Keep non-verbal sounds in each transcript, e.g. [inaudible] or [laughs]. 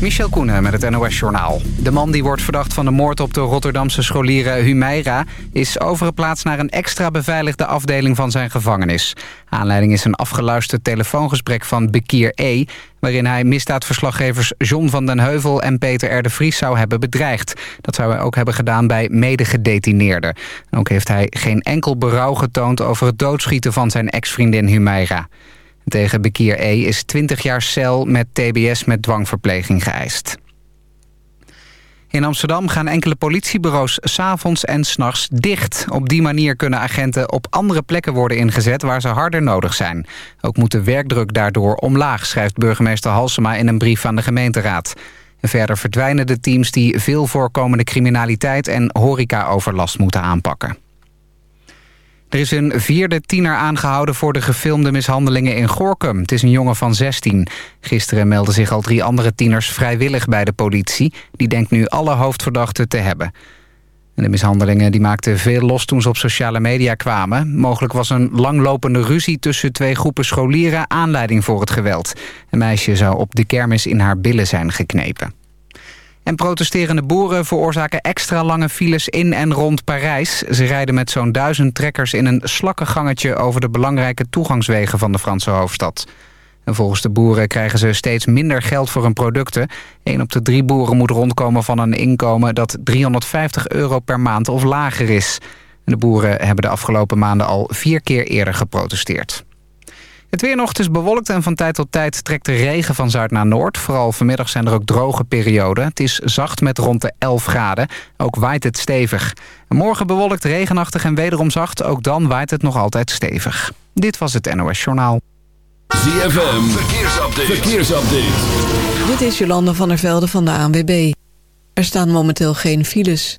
Michel Koenen met het NOS-journaal. De man die wordt verdacht van de moord op de Rotterdamse scholieren Humeira... is overgeplaatst naar een extra beveiligde afdeling van zijn gevangenis. Aanleiding is een afgeluisterd telefoongesprek van Bekir E... waarin hij misdaadverslaggevers John van den Heuvel en Peter R. Vries zou hebben bedreigd. Dat zou hij ook hebben gedaan bij medegedetineerden. Ook heeft hij geen enkel berouw getoond over het doodschieten van zijn ex-vriendin Humeira. Tegen Bekir E. is 20 jaar cel met tbs met dwangverpleging geëist. In Amsterdam gaan enkele politiebureaus s'avonds en s'nachts dicht. Op die manier kunnen agenten op andere plekken worden ingezet waar ze harder nodig zijn. Ook moet de werkdruk daardoor omlaag, schrijft burgemeester Halsema in een brief aan de gemeenteraad. En verder verdwijnen de teams die veel voorkomende criminaliteit en horecaoverlast moeten aanpakken. Er is een vierde tiener aangehouden voor de gefilmde mishandelingen in Gorkum. Het is een jongen van 16. Gisteren meldden zich al drie andere tieners vrijwillig bij de politie. Die denkt nu alle hoofdverdachten te hebben. de mishandelingen die maakten veel los toen ze op sociale media kwamen. Mogelijk was een langlopende ruzie tussen twee groepen scholieren aanleiding voor het geweld. Een meisje zou op de kermis in haar billen zijn geknepen. En protesterende boeren veroorzaken extra lange files in en rond Parijs. Ze rijden met zo'n duizend trekkers in een slakkengangetje... over de belangrijke toegangswegen van de Franse hoofdstad. En volgens de boeren krijgen ze steeds minder geld voor hun producten. Een op de drie boeren moet rondkomen van een inkomen... dat 350 euro per maand of lager is. de boeren hebben de afgelopen maanden al vier keer eerder geprotesteerd. Het weer nog, is bewolkt en van tijd tot tijd trekt de regen van zuid naar noord. Vooral vanmiddag zijn er ook droge perioden. Het is zacht met rond de 11 graden. Ook waait het stevig. morgen bewolkt, regenachtig en wederom zacht. Ook dan waait het nog altijd stevig. Dit was het NOS Journaal. ZFM, verkeersupdate. verkeersupdate. Dit is Jolande van der Velde van de ANWB. Er staan momenteel geen files.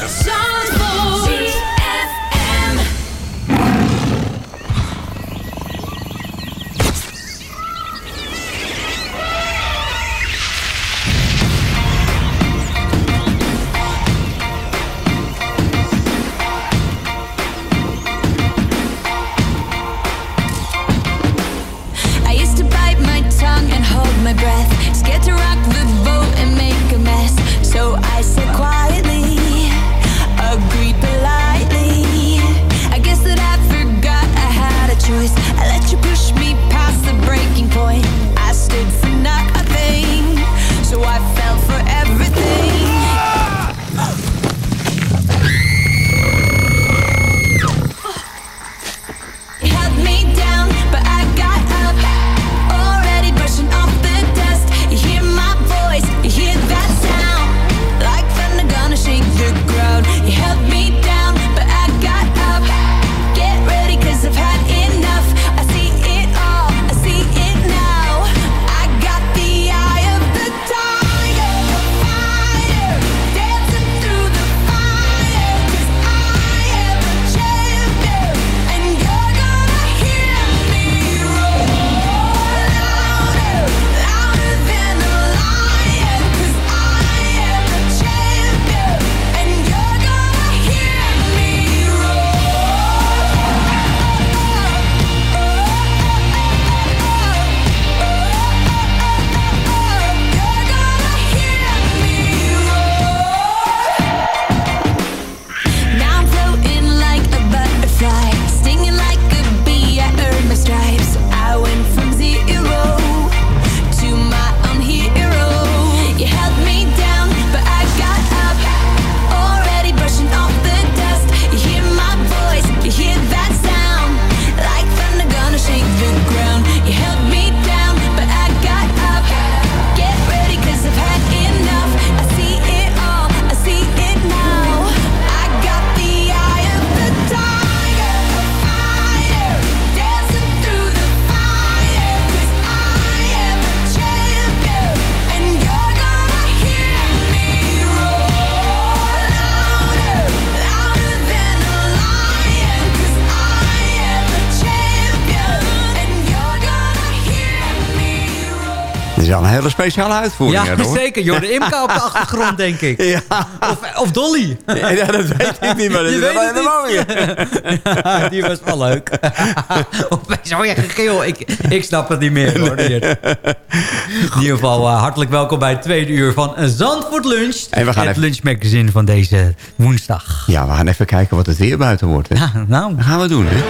Speciale uitvoering. Ja, hoor. zeker. Jorde Imka op de achtergrond, denk ik. Ja. Of, of Dolly. Ja, dat weet ik niet, maar [laughs] dat Je is wel. Ja, [laughs] die was wel leuk. Opeens hoor je gegil. Ik, ik snap het niet meer. Hoor. In ieder geval eh, hartelijk welkom bij het tweede uur van Zandvoort Lunch. En we gaan het even- lunchmagazine van deze woensdag. Ja, we gaan even kijken wat het weer buiten wordt. Hè. Ja, nou. Dat gaan we doen, hè.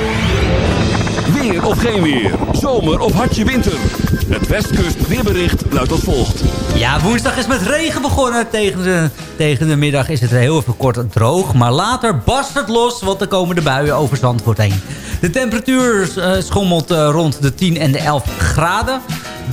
Of geen weer. Zomer of hartje winter. Het Westkust weerbericht luidt als volgt. Ja, woensdag is met regen begonnen. Tegen de, tegen de middag is het heel even kort droog. Maar later barst het los, want er komen de buien over Zandvoort heen. De temperatuur eh, schommelt eh, rond de 10 en de 11 graden.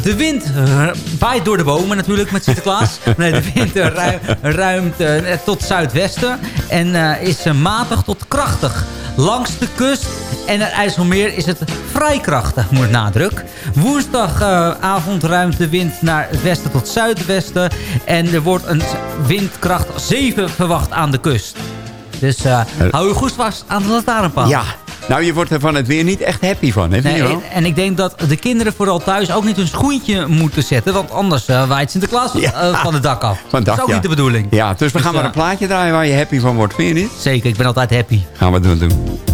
De wind eh, waait door de bomen natuurlijk met Sinterklaas. [laughs] Nee, de wind eh, ruim, ruimt eh, tot zuidwesten. En is matig tot krachtig. Langs de kust en het IJsselmeer is het vrij krachtig, moet nadruk. Woensdagavond ruimt de wind naar het westen tot zuidwesten. En er wordt een windkracht 7 verwacht aan de kust. Dus eh, hou je goed vast aan de lantaarnpaal. Ja, nou je wordt er van het weer niet echt happy van, hè? Nee, en ik denk dat de kinderen vooral thuis ook niet hun schoentje moeten zetten. Want anders eh, waait Sinterklaas eh, van het dak af. [laughs] Van dat is ook ja. niet de bedoeling. Ja, dus we gaan Dus, maar ja. een plaatje draaien waar je happy van wordt, vind je niet? Zeker, ik ben altijd happy. Gaan we doen, doen.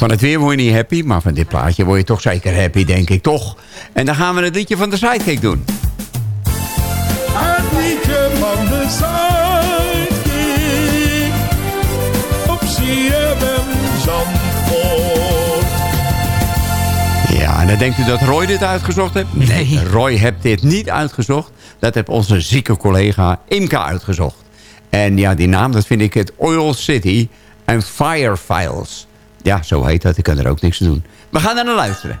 Van het weer word je niet happy, maar van dit plaatje word je toch zeker happy, denk ik, toch? En dan gaan we het liedje van de Sidekick doen. Het liedje van de Sidekick op CFM Zandvoort. Ja, en dan denkt u dat Roy dit uitgezocht heeft? Nee. Roy heeft dit niet uitgezocht. Dat heeft onze zieke collega Imka uitgezocht. En ja, die naam, dat vind ik het Oil City en Fire Files. Ja, zo heet dat. Ik kan er ook niks aan doen. We gaan er naar luisteren.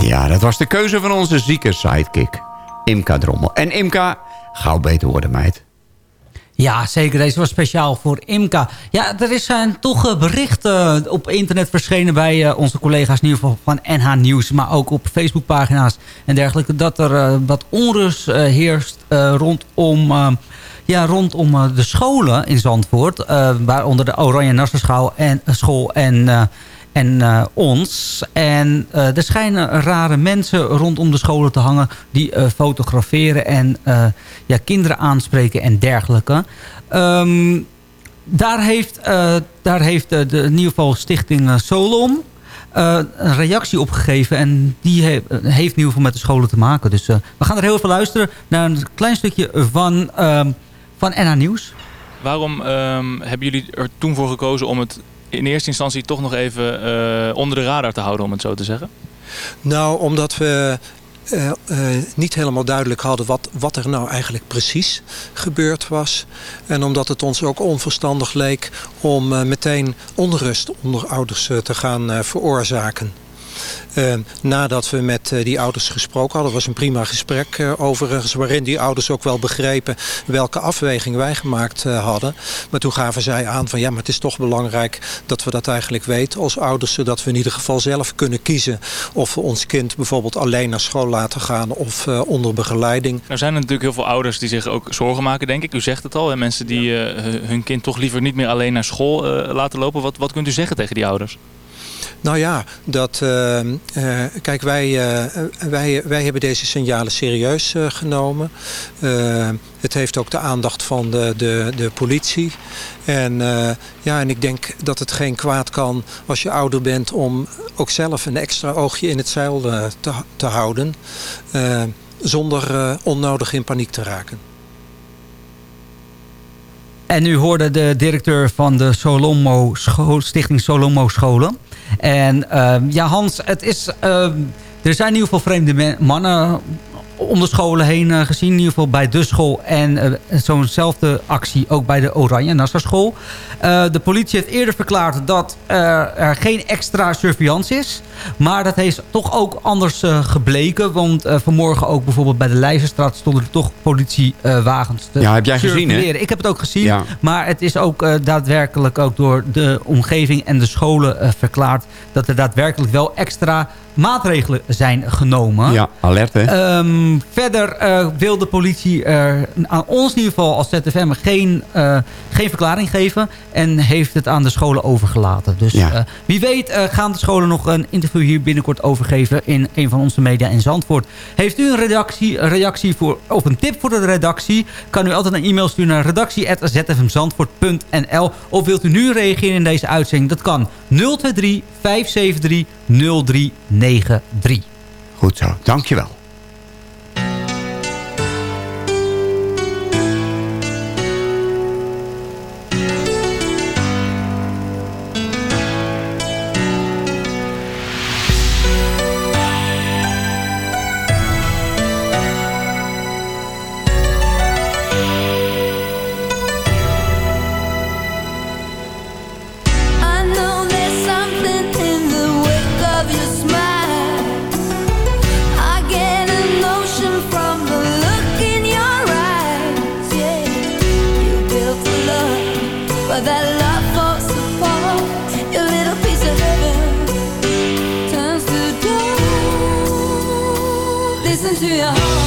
Ja, dat was de keuze van onze zieke sidekick. Imka Drommel. En Imka, gauw beter worden, meid. Ja, zeker. Deze was speciaal voor Imka. Ja, er zijn toch eh, berichten op internet verschenen bij eh, onze collega's in ieder geval van NH Nieuws. Maar ook op Facebookpagina's en dergelijke. Dat er eh, wat onrust eh, heerst eh, rondom, eh, ja, rondom eh, de scholen in Zandvoort. eh, waaronder de Oranje Nasserschool en, school en, eh, en eh, ons. En eh, er schijnen rare mensen rondom de scholen te hangen... die eh, fotograferen en ja, kinderen aanspreken en dergelijke. Ehm, daar heeft, daar heeft de, in ieder geval stichting Solom... een reactie op gegeven. En die he- heeft in ieder geval met de scholen te maken. Dus we gaan er heel even luisteren naar een klein stukje van, ehm van Nieuws. Waarom ehm, hebben jullie er toen voor gekozen om het in eerste instantie toch nog even eh, onder de radar te houden, om het zo te zeggen? Nou, omdat we eh, eh, niet helemaal duidelijk hadden wat, wat er nou eigenlijk precies gebeurd was. En omdat het ons ook onverstandig leek om meteen onrust onder ouders te gaan veroorzaken. Eh, nadat we met eh, die ouders gesproken hadden, was een prima gesprek eh, overigens, waarin die ouders ook wel begrepen welke afweging wij gemaakt eh, hadden. Maar toen gaven zij aan van ja, maar het is toch belangrijk dat we dat eigenlijk weten als ouders, zodat we in ieder geval zelf kunnen kiezen of we ons kind bijvoorbeeld alleen naar school laten gaan of onder begeleiding. Nou zijn er natuurlijk heel veel ouders die zich ook zorgen maken, denk ik. U zegt het al, hè? mensen die hun kind toch liever niet meer alleen naar school laten lopen. Wat, wat kunt u zeggen tegen die ouders? Nou ja, dat, eh, eh, kijk, wij, eh, wij, wij hebben deze signalen serieus genomen. Het heeft ook de aandacht van de, de, de politie. En, ja, en ik denk dat het geen kwaad kan als je ouder bent om ook zelf een extra oogje in het zeil te, te houden. zonder onnodig in paniek te raken. En u hoorde de directeur van de Solomo school, Stichting Solomo Scholen. En ehm, ja, Hans, het is, ehm, er zijn in ieder geval vreemde mannen om de scholen heen eh, gezien. In ieder geval bij de school. En eh, zo'nzelfde actie ook bij de Oranje Nassau school. Eh, de politie heeft eerder verklaard dat er geen extra surveillance is. Maar dat heeft toch ook anders gebleken. Want vanmorgen ook bijvoorbeeld bij de Leijzenstraat stonden er toch politiewagens te Ja, heb jij gezien, hè? Ik heb het ook gezien. Ja. Maar het is ook daadwerkelijk ook door de omgeving en de scholen verklaard... dat er daadwerkelijk wel extra maatregelen zijn genomen. Ja, alert hè. Ehm, verder eh, wil de politie er aan ons in ieder geval als ZFM geen, eh, geen verklaring geven. En heeft het aan de scholen overgelaten. Dus Ja. eh, wie weet eh, gaan de scholen nog een interview hier binnenkort overgeven in een van onze media in Zandvoort. Heeft u een reactie, een reactie voor, of een tip voor de redactie? Kan u altijd een e-mail sturen naar redactie.zfmzandvoort.nl Of wilt u nu reageren in deze uitzending? Dat kan 023 573 0393. Goed zo, dankjewel. you.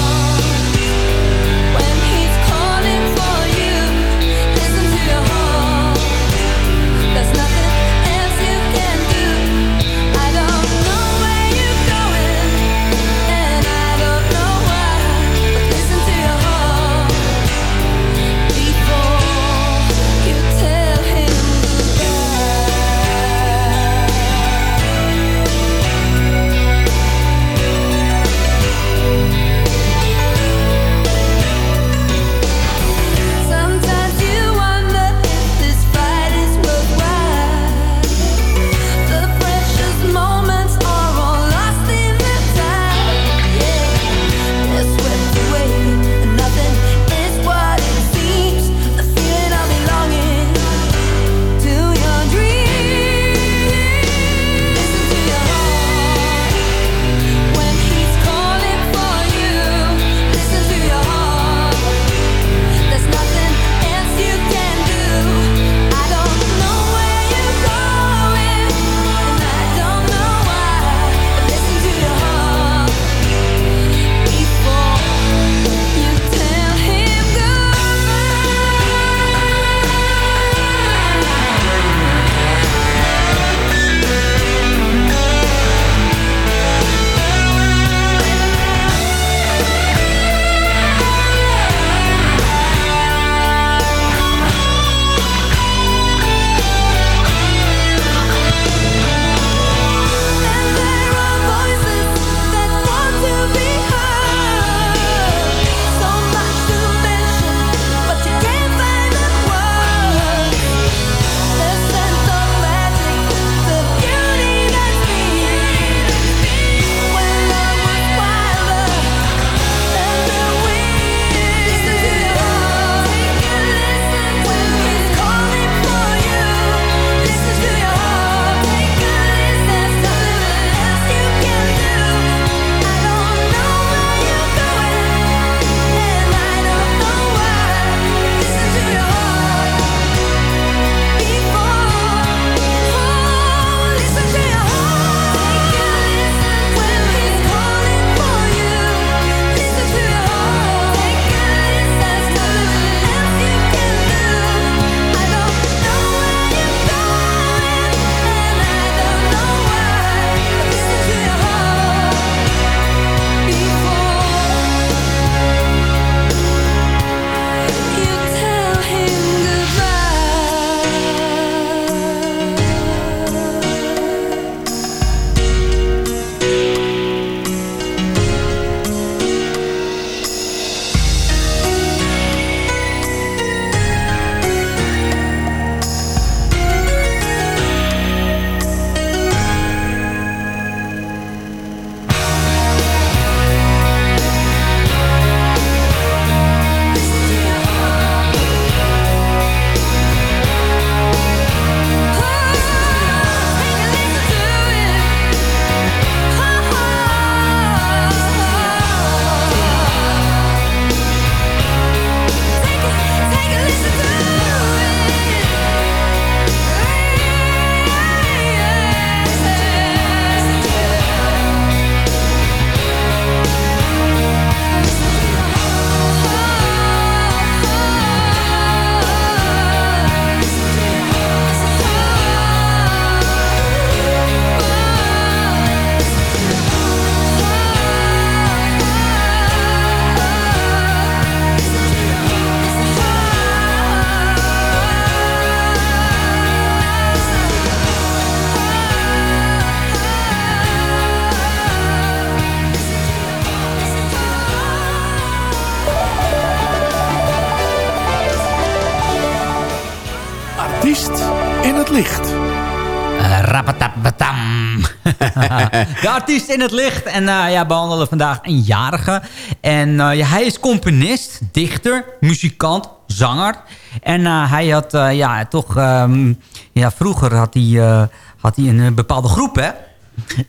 Artiest in het licht. En uh, ja, behandelen vandaag een jarige. En uh, ja, hij is componist, dichter, muzikant, zanger. En hij had ja, toch... Um, ja, vroeger had hij, had hij een bepaalde groep, hè.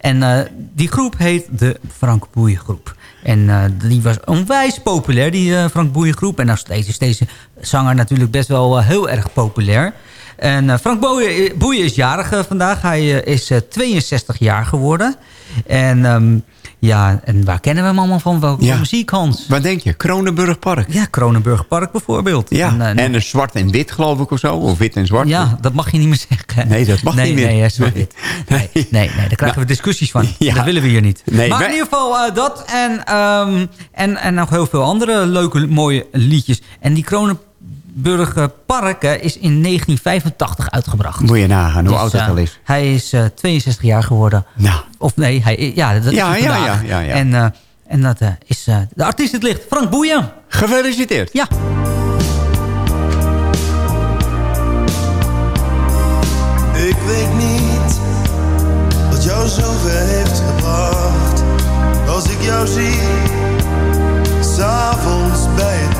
En die groep heet de Frank Boeien groep. En die was onwijs populair, die Frank Boeien groep. En nog steeds is deze zanger natuurlijk best wel heel erg populair. En uh, Frank Boeien, Boeien is jarig uh, vandaag. Hij uh, is 62 jaar geworden. En um, ja, en waar kennen we hem allemaal van? Welke ja. muziek, Hans? Wat denk je? Kronenburg Park. Ja, Kronenburg Park bijvoorbeeld. Ja, en, en zwart en wit geloof ik of zo. Of wit en zwart. Ja, dat mag je niet meer zeggen. Nee, dat mag nee, niet meer. Nee, zwart-wit. [laughs] Nee, nee, nee, daar krijgen nou, we discussies van. [laughs] Ja. Dat willen we hier niet. Nee, maar wij... in ieder geval dat en, um, en, en nog heel veel andere leuke, mooie liedjes. En die Kronenburg Burgerpark is in 1985 uitgebracht. Moet je nagaan hoe dus, oud dat uh, al is. Hij is uh, 62 jaar geworden. Nou. Of nee, hij, ja, dat ja, is ja, ja, ja, ja. En, uh, en dat is de artiest het licht, Frank Boeien. Gefeliciteerd. Ja. Ik weet niet wat jou zover heeft gebracht. Als ik jou zie, s'avonds bij het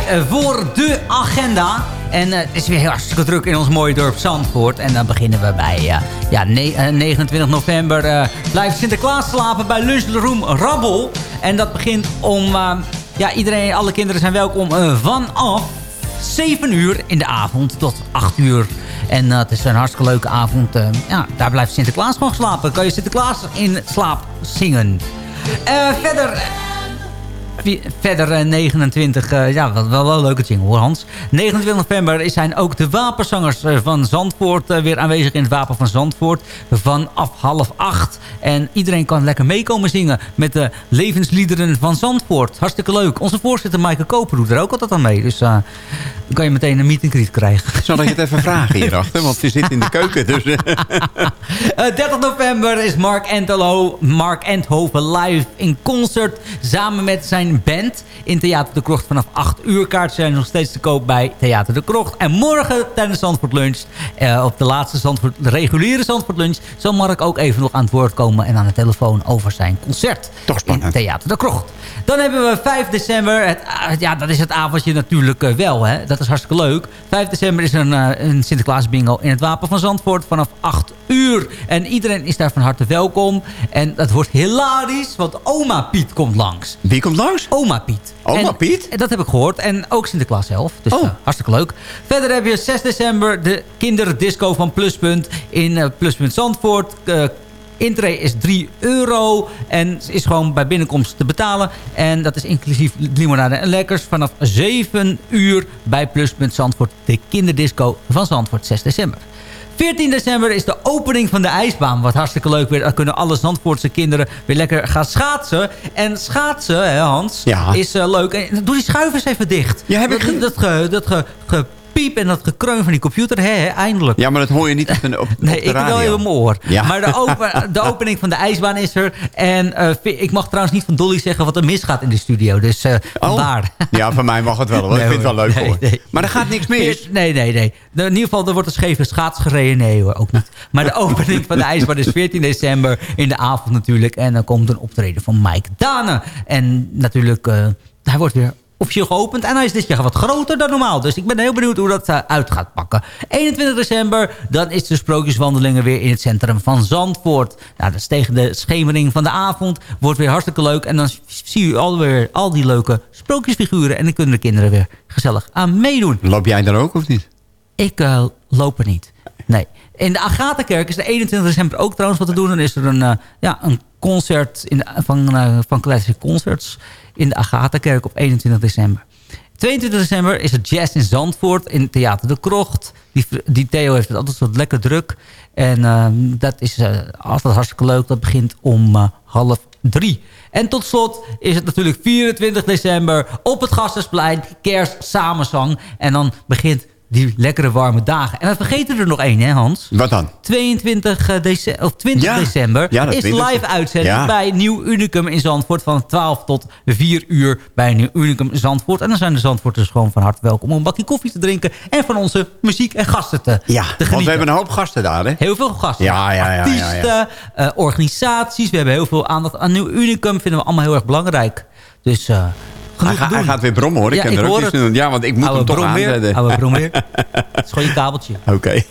eh, voor de agenda. En eh, het is weer heel hartstikke druk in ons mooie dorp Zandvoort. En dan beginnen we bij eh, ja, ne- eh, 29 november. blijft Sinterklaas slapen bij Lunchroom Rabbel. En dat begint om... ja, iedereen, alle kinderen zijn welkom vanaf 7 uur in de avond tot 8 uur. En het is een hartstikke leuke avond. ja, daar blijft Sinterklaas gewoon slapen. Kan je Sinterklaas in slaap zingen. Verder... verder eh, 29, eh, ja, wel, wel, wel een leuke jingle hoor Hans. 29 november zijn ook de wapenzangers eh, van Zandvoort eh, weer aanwezig in het Wapen van Zandvoort. Vanaf half acht. En iedereen kan lekker meekomen zingen met de levensliederen van Zandvoort. Hartstikke leuk. Onze voorzitter Maaike Koper doet er ook altijd aan mee. Dus eh, dan kan je meteen een meet and greet krijgen. Zal ik het even [laughs] vragen hierachter? Want we zitten in de keuken. Dus, eh. [laughs] Eh, 30 november is Mark Antelo, Mark Endhoven live in concert. Samen met zijn band in Theater de Krocht vanaf 8 uur. Kaarten zijn nog steeds te koop bij Theater de Krocht. En morgen tijdens Zandvoort Lunch, eh, op de laatste Zandvoort, de reguliere Zandvoort Lunch... zal Mark ook even nog aan het woord komen en aan de telefoon over zijn concert. Toch spannend. In Theater de Krocht. Dan hebben we 5 december. Het, ah, ja, dat is het avondje natuurlijk eh, wel. Hè? Dat is hartstikke leuk. 5 december is een, eh, een Sinterklaas bingo in het Wapen van Zandvoort vanaf 8 uur. En iedereen is daar van harte welkom. En dat wordt hilarisch, want oma Piet komt langs. Wie komt langs? Oma Piet. Oma En- Piet? en dat heb ik gehoord. En ook Sinterklaas zelf. Dus Oh. eh, hartstikke leuk. Verder heb je 6 december de kinderdisco van Pluspunt in eh, Pluspunt Zandvoort. Eh, Intree is 3 euro en is gewoon bij binnenkomst te betalen. En dat is inclusief limonade en lekkers vanaf 7 uur bij Pluspunt Zandvoort. De kinderdisco van Zandvoort 6 december. 14 december is de opening van de ijsbaan. Wat hartstikke leuk weer. Dan kunnen alle Zandvoortse kinderen weer lekker gaan schaatsen. En schaatsen, hè Hans, Ja. is eh, leuk. En doe die schuivers even dicht. Ja, heb ik dat, ge- dat, ge- dat ge- gepiep en dat gekreun van die computer. Hè, hè, eindelijk. Ja, maar dat hoor je niet op de, op, Nee, op de ik wel even mijn oor. Ja. Maar de, open, [laughs] de opening van de ijsbaan is er. En eh, ik mag trouwens niet van Dolly zeggen wat er misgaat in de studio. Dus vandaar. [laughs] Ja, van mij mag het wel. Hoor. Nee, ik vind het wel leuk Nee, hoor. nee. Maar er gaat niks mis. [laughs] Nee, nee, nee. In ieder geval, er wordt een scheve schaats gereden. Nee hoor, ook niet. Maar de opening van de ijsbaan is 14 december in de avond natuurlijk. En dan komt een optreden van Mike Dane. En natuurlijk, eh, hij wordt weer officieel geopend. En hij is dit jaar wat groter dan normaal. Dus ik ben heel benieuwd hoe dat eh, uit gaat pakken. 21 december, dan is de sprookjeswandelingen weer in het centrum van Zandvoort. Nou, dat is tegen de schemering van de avond. Wordt weer hartstikke leuk. En dan zie je alweer al die leuke sprookjesfiguren. En dan kunnen de kinderen weer gezellig aan meedoen. Loop jij daar ook of niet? Ik eh, loop er niet. Nee. In de Agatha-kerk is de 21 december ook trouwens wat te doen. Dan is er een, eh, ja, een concert in van, eh van Classic Concerts in de Agatha-kerk op 21 december. 22 december is het Jazz in Zandvoort in Theater de Krocht. Die, die Theo heeft het altijd wat lekker druk. En eh, dat is eh, altijd hartstikke leuk. Dat begint om half drie. En tot slot is het natuurlijk 24 december op het Gasthuisplein. Kerst samenzang. En dan begint die lekkere warme dagen. En dan vergeten we er nog één, hè Hans? Wat dan? 22 december, of 20 Ja. december Ja, is 20e. live uitzending Ja. bij Nieuw Unicum in Zandvoort van 12 tot 4 uur bij Nieuw Unicum in Zandvoort. En dan zijn de Zandvoorters gewoon van harte welkom om een bakje koffie te drinken en van onze muziek en gasten te, Ja, te want we hebben een hoop gasten daar, hè? Heel veel gasten. Ja, ja, ja, ja, ja. Artiesten, eh, organisaties. We hebben heel veel aandacht aan Nieuw Unicum. Vinden we allemaal heel erg belangrijk. Dus eh Hij, ga- hij gaat weer brommen, hoor. Ik Ja, ken ik er ook iets doen. Ja, want ik moet Oude hem toch aanzetten. Oude brom weer. Het is [laughs] gewoon je kabeltje. Oké.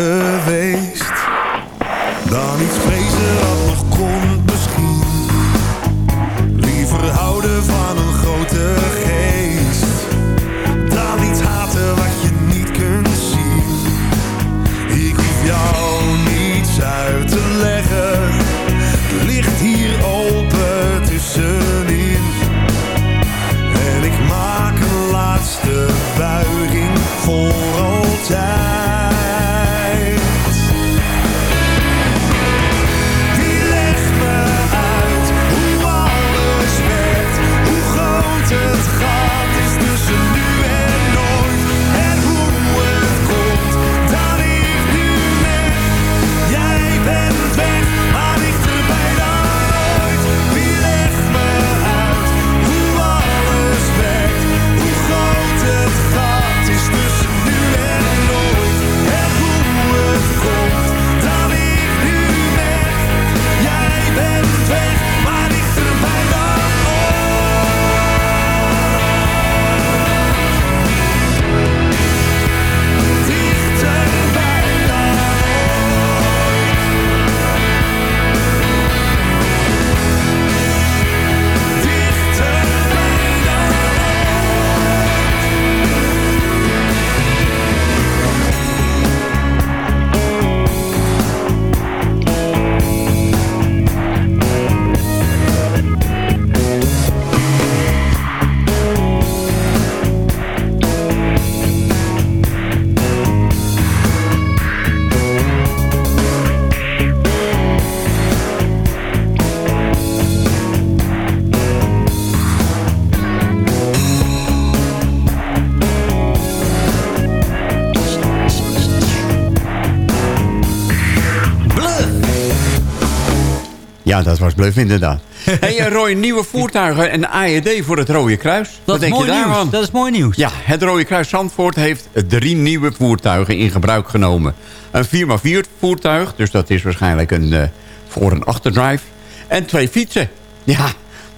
Laat Ja, dat was bluff inderdaad. [laughs] hey, Roy, nieuwe voertuigen en AED voor het Rode Kruis. Wat is denk je mooi nieuws. daarvan? Dat is mooi nieuws. Ja, het Rode Kruis Zandvoort heeft drie nieuwe voertuigen in gebruik genomen. Een 4x4 voertuig, dus dat is waarschijnlijk een eh, voor- en achterdrive. En twee fietsen. Ja,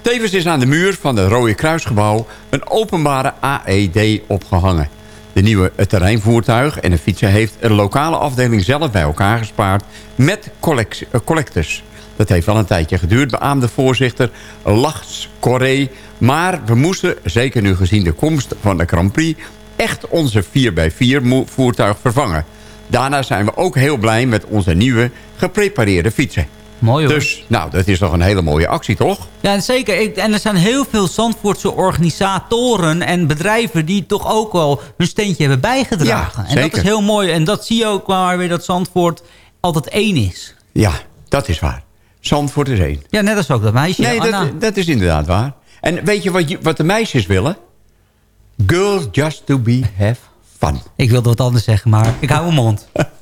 tevens is aan de muur van het Rode Kruisgebouw een openbare AED opgehangen. De nieuwe terreinvoertuig en de fietsen heeft een lokale afdeling zelf bij elkaar gespaard met collect- eh, collectors. Dat heeft wel een tijdje geduurd, beaamde voorzitter Lachs Corré. Maar we moesten, zeker nu gezien de komst van de Grand Prix... echt onze 4x4 mo- voertuig vervangen. Daarna zijn we ook heel blij met onze nieuwe geprepareerde fietsen. Mooi hoor. Dus, nou, dat is toch een hele mooie actie, toch? Ja, zeker. Ik- En er zijn heel veel Zandvoortse organisatoren en bedrijven... die toch ook wel hun steentje hebben bijgedragen. Ja, en dat is heel mooi. En dat zie je ook maar weer dat Zandvoort altijd één is. Ja, dat is waar. Zandvoort is één. Ja, net als ook dat meisje. Nee, Anna. dat, dat is inderdaad waar. En weet je wat, je wat de meisjes willen? Girls just to be have fun. Ik wilde wat anders zeggen, maar ik hou mijn mond. [laughs]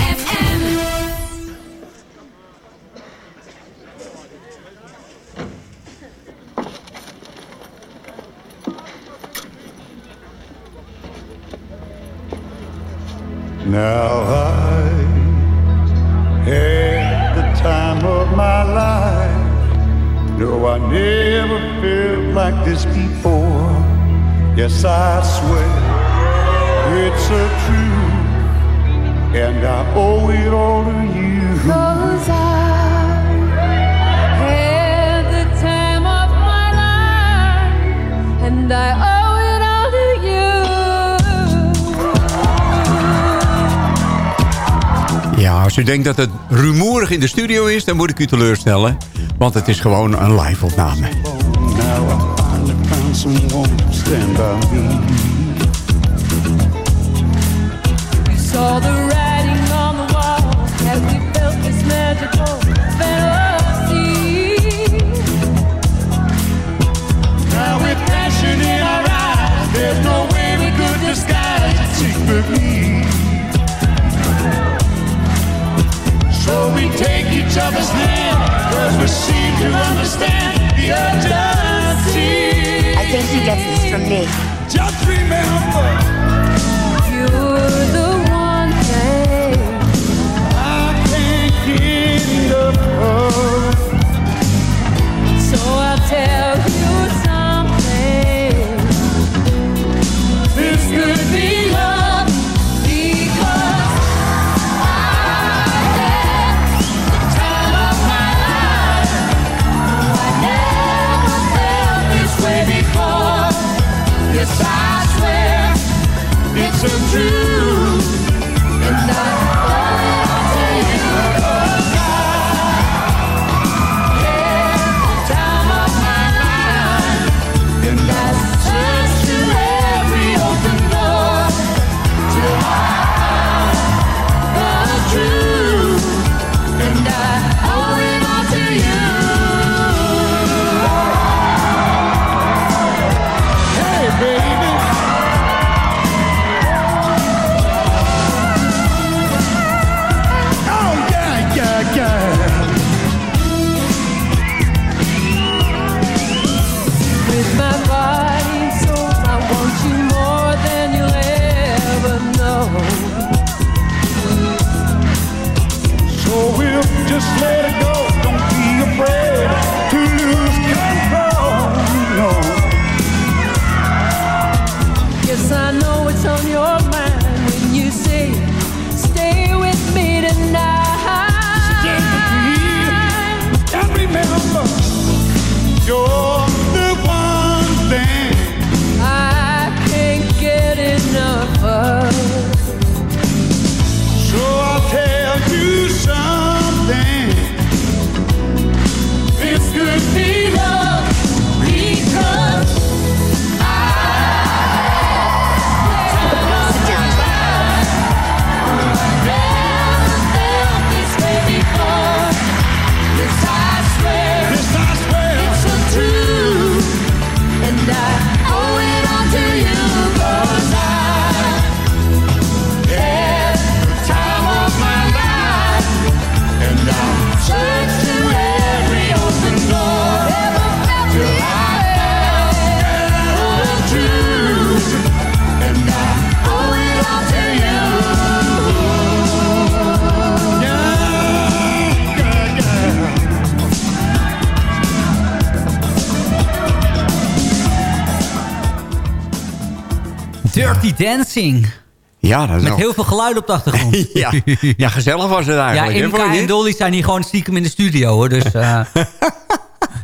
U denkt dat het rumoerig in de studio is, dan moet ik u teleurstellen. Want het is gewoon een live opname. Now take each other's hand, cause we seem to understand the urgency. I think he gets this from me. Just remember, Dirty Dancing. Ja, dat is Met heel veel geluid op de achtergrond. [laughs] ja, ja, gezellig was het Ja, eigenlijk. je Imka en? Dolly zijn hier gewoon stiekem in de studio, hoor. Dus [laughs] eh,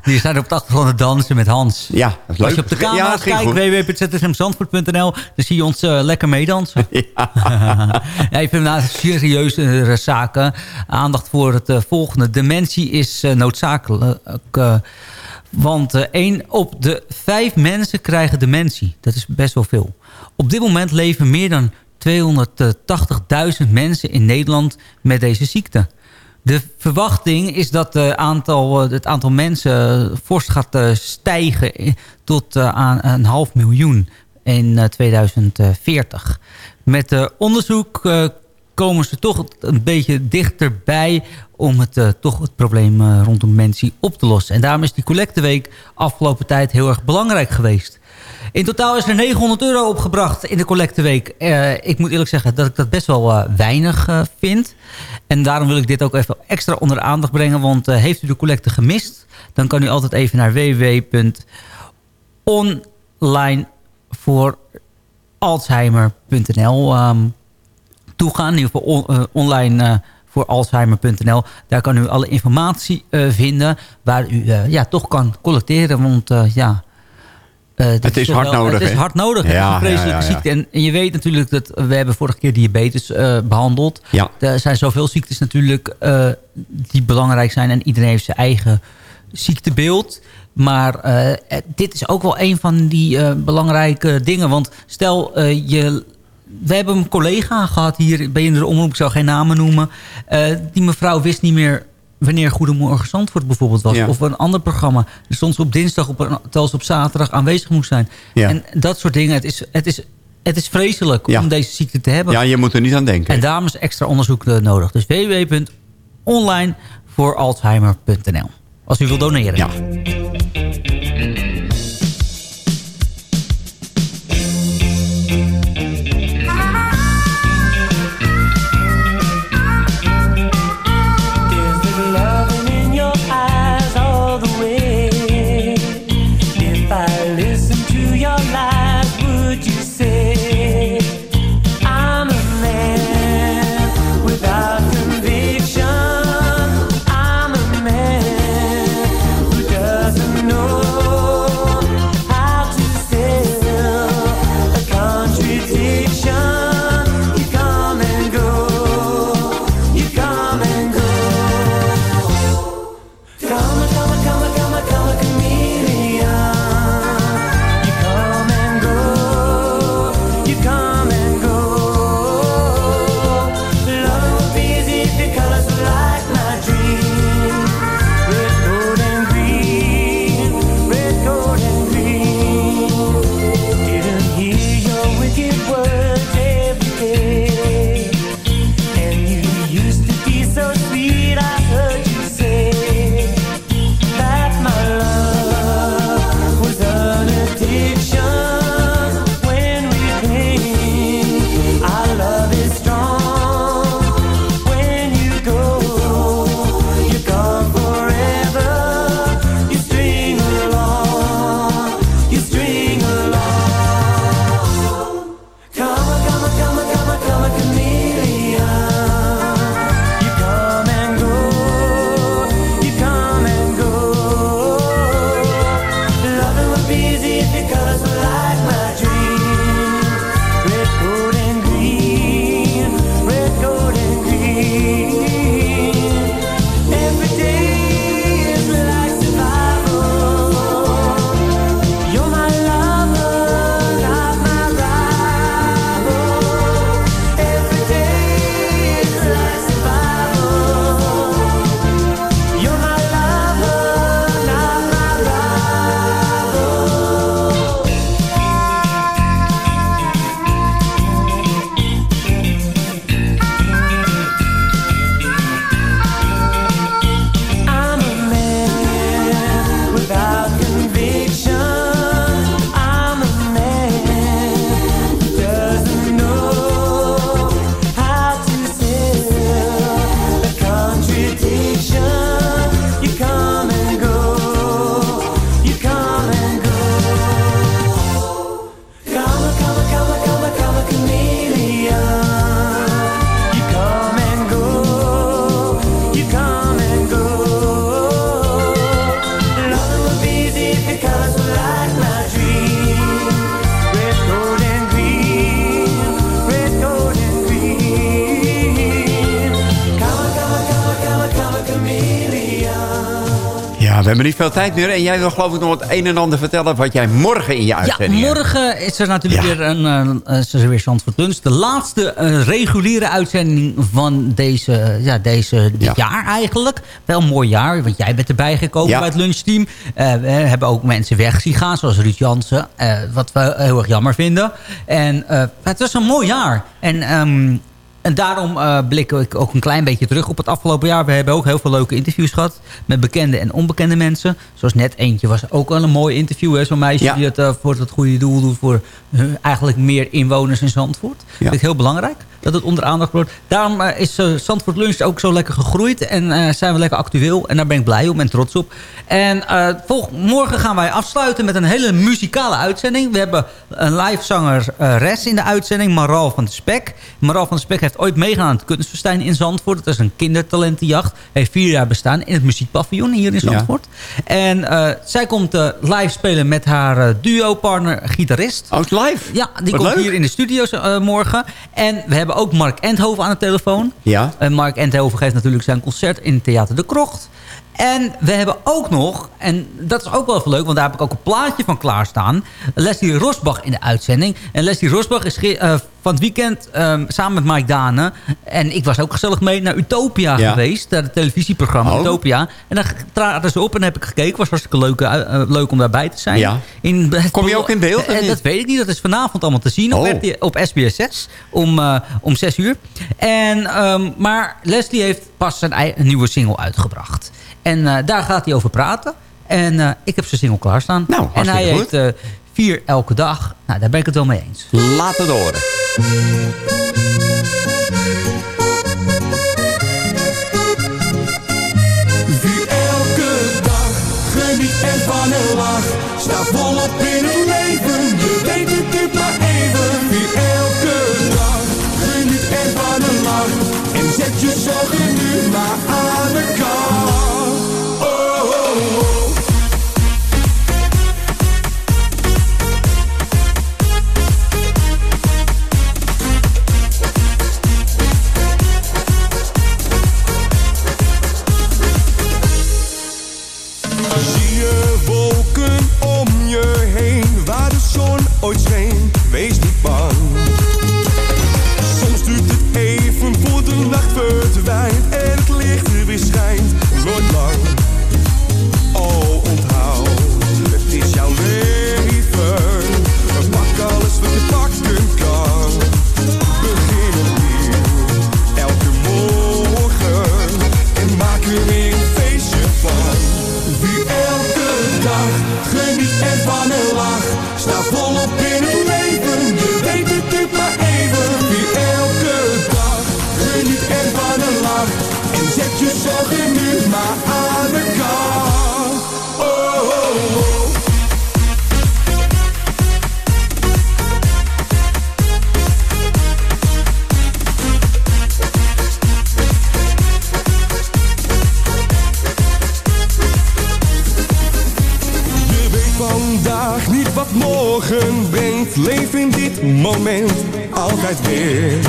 die zijn op de achtergrond aan het dansen met Hans. Ja, dat is Als leuk. je op de Ja, camera kijkt, www.zsmzandvoort.nl, dan zie je ons eh, lekker meedansen. [laughs] Even naar serieuze zaken. Aandacht voor het eh, volgende. Dementie is noodzakelijk. want één op de vijf mensen krijgen dementie. Dat is best wel veel. Op dit moment leven meer dan 280.000 mensen in Nederland met deze ziekte. De verwachting is dat eh, aantal, eh, het aantal mensen fors gaat eh, stijgen eh, tot eh, aan een half miljoen in eh, 2040. Met eh, onderzoek eh, komen ze toch een beetje dichterbij om het, eh, toch het probleem eh, rondom dementie op te lossen. En daarom is die collecteweek afgelopen tijd heel erg belangrijk geweest. In totaal is er 900 euro opgebracht in de collecteweek. Eh, ik moet eerlijk zeggen dat ik dat best wel eh, weinig eh, vind. En daarom wil ik dit ook even extra onder de aandacht brengen. Want heeft u de collecte gemist... dan kan u altijd even naar www.online voor alzheimer.nl ehm, toegaan. In ieder geval on- online voor. Daar kan u alle informatie vinden waar u ja, toch kan collecteren. Want ja... eh, Het is hard wel- nodig, Het is hard nodig. Het is Ja, een vreselijke ja, ja, ja. ziekte. En, en je weet natuurlijk dat we hebben vorige keer diabetes eh, behandeld. Ja. Er zijn zoveel ziektes natuurlijk eh, die belangrijk zijn. En iedereen heeft zijn eigen ziektebeeld. Maar dit is ook wel een van die belangrijke dingen. Want stel, je, we hebben een collega gehad hier bij de omroep. Ik zal geen namen noemen. Die mevrouw wist niet meer wanneer Goedemorgen Zandvoort bijvoorbeeld was. Ja. Of een ander programma. Ze op dinsdag, op ze op zaterdag aanwezig moest zijn. Ja. En dat soort dingen. Het is, het is, het is vreselijk Ja. om deze ziekte te hebben. Ja, je moet er niet aan denken. En daarom is extra onderzoek nodig. Dus www.online voor alzheimer.nl. Als u wilt doneren. Ja. We hebben niet veel tijd meer. En jij wil geloof ik nog het een en ander vertellen... wat jij morgen in je Ja, uitzending hebt. morgen is er natuurlijk Ja. weer een uh, is er weer Zandvoort Lunch. De laatste eh, reguliere uitzending van deze, ja, deze dit jaar eigenlijk. Wel een mooi jaar, want jij bent erbij gekomen Ja. bij het lunchteam. Eh, we hebben ook mensen weg zien gaan, zoals Ruud Jansen. eh, wat we heel erg jammer vinden. En eh, het was een mooi jaar. En... ehm, en daarom eh blik ik ook een klein beetje terug op het afgelopen jaar. We hebben ook heel veel leuke interviews gehad. Met bekende en onbekende mensen. Zoals net eentje was ook wel een mooi interview. Zo'n meisje Ja. die het eh, voor het goede doel doet. Voor eh, eigenlijk meer inwoners in Zandvoort. Vind ik heel belangrijk. Dat het onder aandacht wordt. Daarom eh, is eh, Zandvoort Lunch ook zo lekker gegroeid. En eh, zijn we lekker actueel. En daar ben ik blij om en trots op. En volg, morgen gaan wij afsluiten met een hele muzikale uitzending. We hebben een live zanger eh, Res in de uitzending. Maral van de Spek. Maral van de Spek heeft ooit meegedaan aan het Kunstfestijn in Zandvoort. Dat is een kindertalentenjacht. Heeft vier jaar bestaan in het muziekpaviljoen hier in Ja. Zandvoort. En zij komt live spelen met haar duo-partner gitarist. Oh, live? Ja, die Wat komt leuk. hier in de studio's morgen. En we hebben ook Mark Endhoven aan de telefoon. Ja. En Mark Endhoven geeft natuurlijk zijn concert in Theater de Krocht. En we hebben ook nog, en dat is ook wel even leuk... want daar heb ik ook een plaatje van klaarstaan... Leslie Rosbach in de uitzending. En Leslie Rosbach is eh, van het weekend ehm, samen met Mike Dane... en ik was ook gezellig mee naar Utopia Ja. geweest. Naar het televisieprogramma Oh. Utopia. En daar traden ze op en heb ik gekeken. was hartstikke leuk, eh, eh, leuk om daarbij te zijn. Ja. In, Kom je ook in beeld, niet? dat weet ik niet. Dat is vanavond allemaal te zien op, Oh. RT op SBS 6 om, eh, om 6 uur. En, ehm, maar Leslie heeft pas zijn een nieuwe single uitgebracht. En daar gaat hij over praten. En ik heb zijn single klaarstaan. Nou, en hij heeft eh, vier elke dag. Nou, daar ben ik het wel mee eens. Laat het horen. feest moment altijd.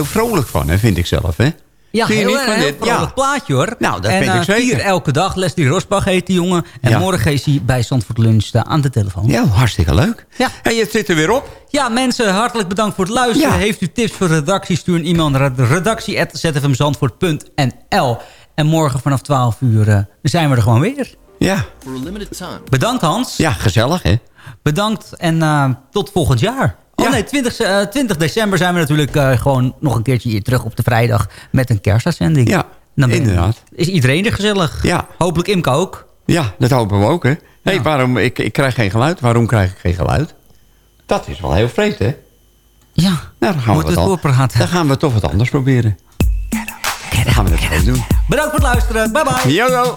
Heel vrolijk van, hè, vind ik zelf, hè? Ja, heel, niet van heel dit? vrolijk Ja. plaatje hoor. Nou, dat en, vind ik eh, zeker. Vier elke dag. Leslie Rosbach heet die jongen. En Ja. morgen is hij bij Zandvoort Lunch eh, aan de telefoon. Ja, hartstikke leuk. Ja. En je zit er weer op. Ja, mensen, hartelijk bedankt voor het luisteren. Ja. Heeft u tips voor redactie, stuur een e-mail naar redactie.zfmzandvoort.nl. En morgen vanaf 12 uur eh, zijn we er gewoon weer. Ja. Bedankt Hans. Ja, gezellig hè. Bedankt en eh, tot volgend jaar. Oh nee, 20, eh, 20 december zijn we natuurlijk eh, gewoon nog een keertje hier terug op de vrijdag met een kerstuitzending. Ja, Dan inderdaad. Is iedereen er gezellig? Ja. Hopelijk Imke ook. Ja, dat hopen we ook hè. hey, waarom, ik, ik krijg geen geluid. Waarom krijg ik geen geluid? Dat is wel heel vreemd hè. Ja, nou, dan gaan we doorpraten. Dan gaan we toch wat anders proberen. Dan gaan we dat gewoon doen. Bedankt voor het luisteren. Bye bye. Yo,